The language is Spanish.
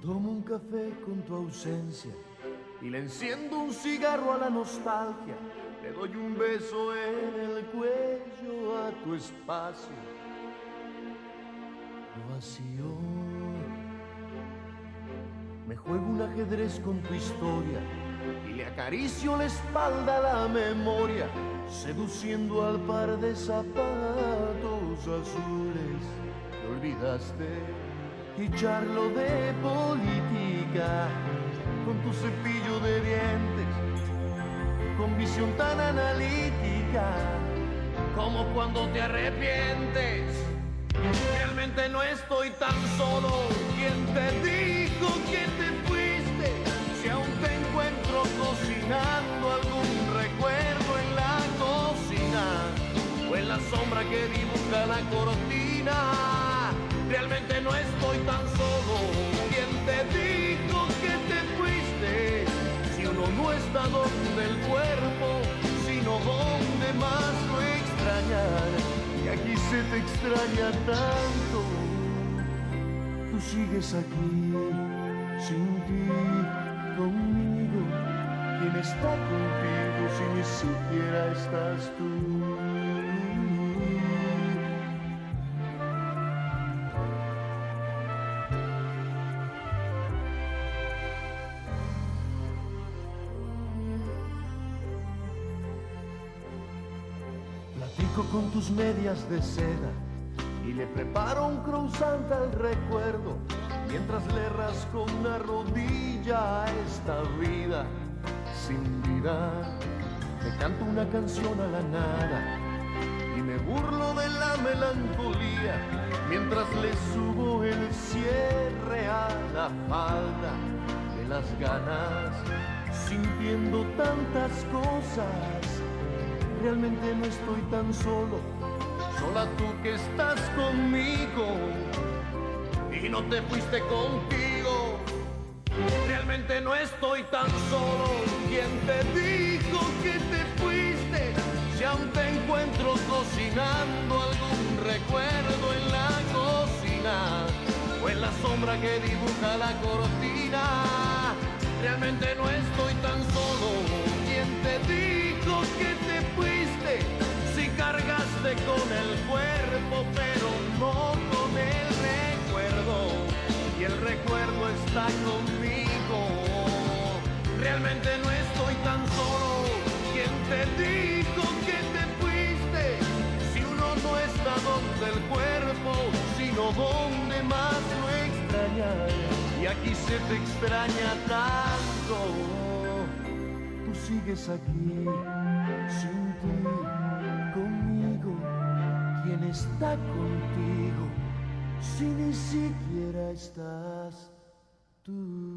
tomo un café con tu ausencia y le enciendo un cigarro a la nostalgia. Le doy un beso en el cuello a tu espacio vacío. Me juego un ajedrez con tu historia y le acaricio la espalda a la memoria, seduciendo al par de zapatos azules que olvidaste y charlo de política con tu cepillo de dientes, con visión tan analítica como cuando te arrepientes. Realmente no estoy tan solo. ¿Quién te dijo que te fuiste? Si aún te encuentro cocinando algún recuerdo en la cocina o en la sombra que dibuja la cortina realmente cuerpo, sino donde más lo extrañar. Y aquí se te extraña tanto. Tú sigues aquí, sin ti, conmigo. ¿Quién está contigo si ni siquiera estás tú? Con tus medias de seda y le preparo un croissant al recuerdo mientras le rasco una rodilla a esta vida sin vida. Me canto una canción a la nada y me burlo de la melancolía mientras le subo el cierre a la falda de las ganas sintiendo tantas cosas realmente no estoy tan solo, sola tú que estás conmigo y no te fuiste contigo. Realmente no estoy tan solo, ¿quién te dijo que te fuiste? Si aún te encuentro cocinando algún recuerdo en la cocina o en la sombra que dibuja la cortina. Realmente con el cuerpo, pero no con el recuerdo. Y el recuerdo está conmigo. Realmente no estoy tan solo. ¿Quién te dijo que te fuiste? Si uno no está donde el cuerpo, sino donde más lo extraña. Y aquí se te extraña tanto. Tú sigues aquí sin conmigo, ¿quién está contigo si ni siquiera estás tú?